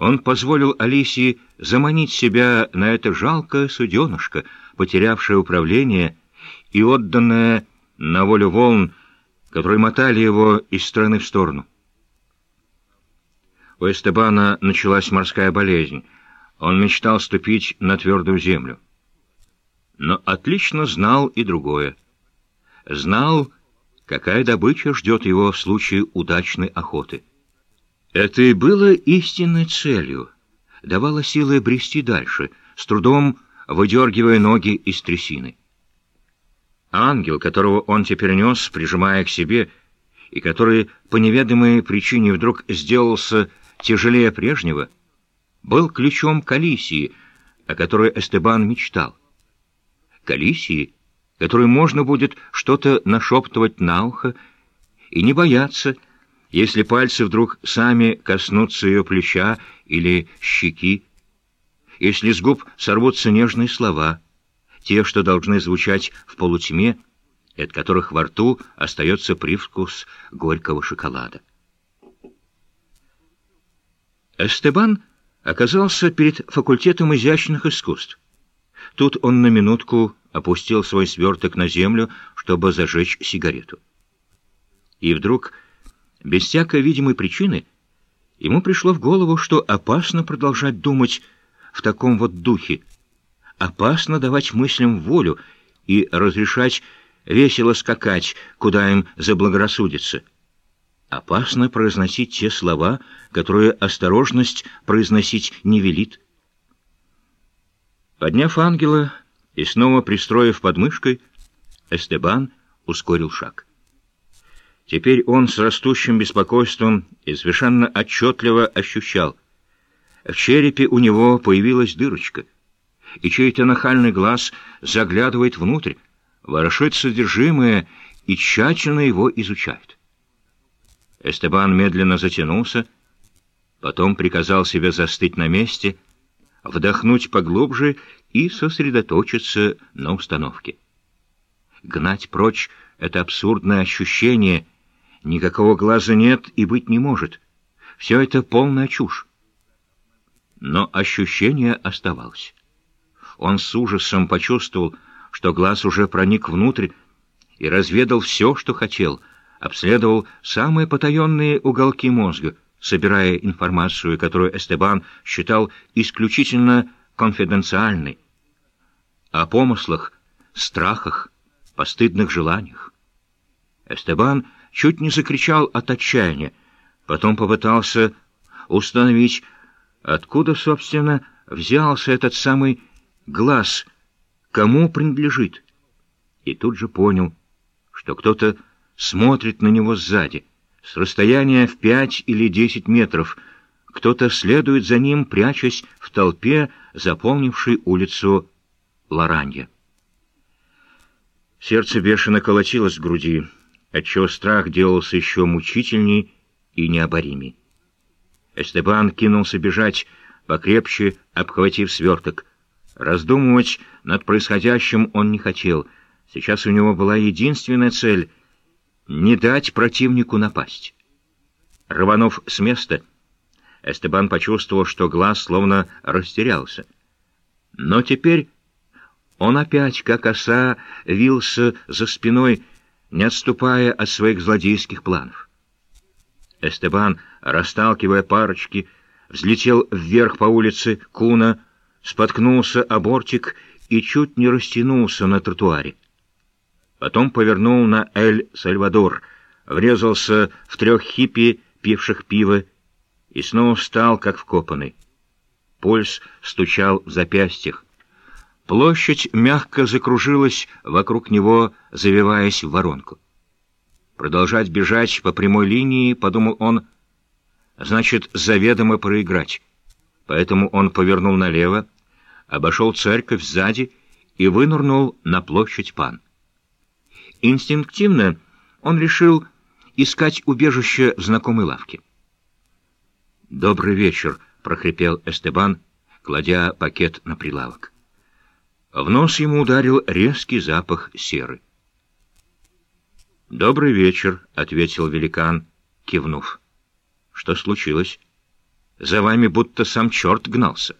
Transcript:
Он позволил Алисии заманить себя на это жалкое суденышко, потерявшее управление и отданное на волю волн, которые мотали его из стороны в сторону. У Эстебана началась морская болезнь. Он мечтал ступить на твердую землю. Но отлично знал и другое. Знал, какая добыча ждет его в случае удачной охоты. Это и было истинной целью, давало силы брести дальше, с трудом выдергивая ноги из трясины. Ангел, которого он теперь нес, прижимая к себе, и который по неведомой причине вдруг сделался тяжелее прежнего, был ключом к Алисии, о которой Эстебан мечтал. К Алисии, которой можно будет что-то нашептывать на ухо и не бояться, если пальцы вдруг сами коснутся ее плеча или щеки, если с губ сорвутся нежные слова, те, что должны звучать в полутьме, от которых во рту остается привкус горького шоколада. Эстебан оказался перед факультетом изящных искусств. Тут он на минутку опустил свой сверток на землю, чтобы зажечь сигарету. И вдруг без всякой видимой причины ему пришло в голову, что опасно продолжать думать в таком вот духе, опасно давать мыслям волю и разрешать весело скакать, куда им заблагорассудится. Опасно произносить те слова, которые осторожность произносить не велит. Подняв ангела и снова пристроив подмышкой, Эстебан ускорил шаг. Теперь он с растущим беспокойством и совершенно отчетливо ощущал. В черепе у него появилась дырочка, и чей-то нахальный глаз заглядывает внутрь, ворошит содержимое и тщательно его изучает. Эстебан медленно затянулся, потом приказал себе застыть на месте, вдохнуть поглубже и сосредоточиться на установке. Гнать прочь это абсурдное ощущение — Никакого глаза нет и быть не может. Все это полная чушь. Но ощущение оставалось. Он с ужасом почувствовал, что глаз уже проник внутрь и разведал все, что хотел, обследовал самые потаенные уголки мозга, собирая информацию, которую Эстебан считал исключительно конфиденциальной, о помыслах, страхах, постыдных желаниях. Эстебан чуть не закричал от отчаяния. Потом попытался установить, откуда, собственно, взялся этот самый глаз, кому принадлежит. И тут же понял, что кто-то смотрит на него сзади, с расстояния в пять или десять метров. Кто-то следует за ним, прячась в толпе, заполнившей улицу Лоранья. Сердце бешено колотилось в груди отчего страх делался еще мучительней и необоримей. Эстебан кинулся бежать, покрепче обхватив сверток. Раздумывать над происходящим он не хотел. Сейчас у него была единственная цель — не дать противнику напасть. Рванув с места, Эстебан почувствовал, что глаз словно растерялся. Но теперь он опять, как оса, вился за спиной, не отступая от своих злодейских планов. Эстебан, расталкивая парочки, взлетел вверх по улице Куна, споткнулся о бортик и чуть не растянулся на тротуаре. Потом повернул на Эль-Сальвадор, врезался в трех хиппи, пивших пиво, и снова встал, как вкопанный. Пульс стучал в запястьях. Площадь мягко закружилась вокруг него, завиваясь в воронку. Продолжать бежать по прямой линии, подумал он, значит заведомо проиграть. Поэтому он повернул налево, обошел церковь сзади и вынырнул на площадь Пан. Инстинктивно он решил искать убежище в знакомой лавке. «Добрый вечер», — прохрипел Эстебан, кладя пакет на прилавок. В нос ему ударил резкий запах серы. «Добрый вечер», — ответил великан, кивнув. «Что случилось?» За вами будто сам черт гнался.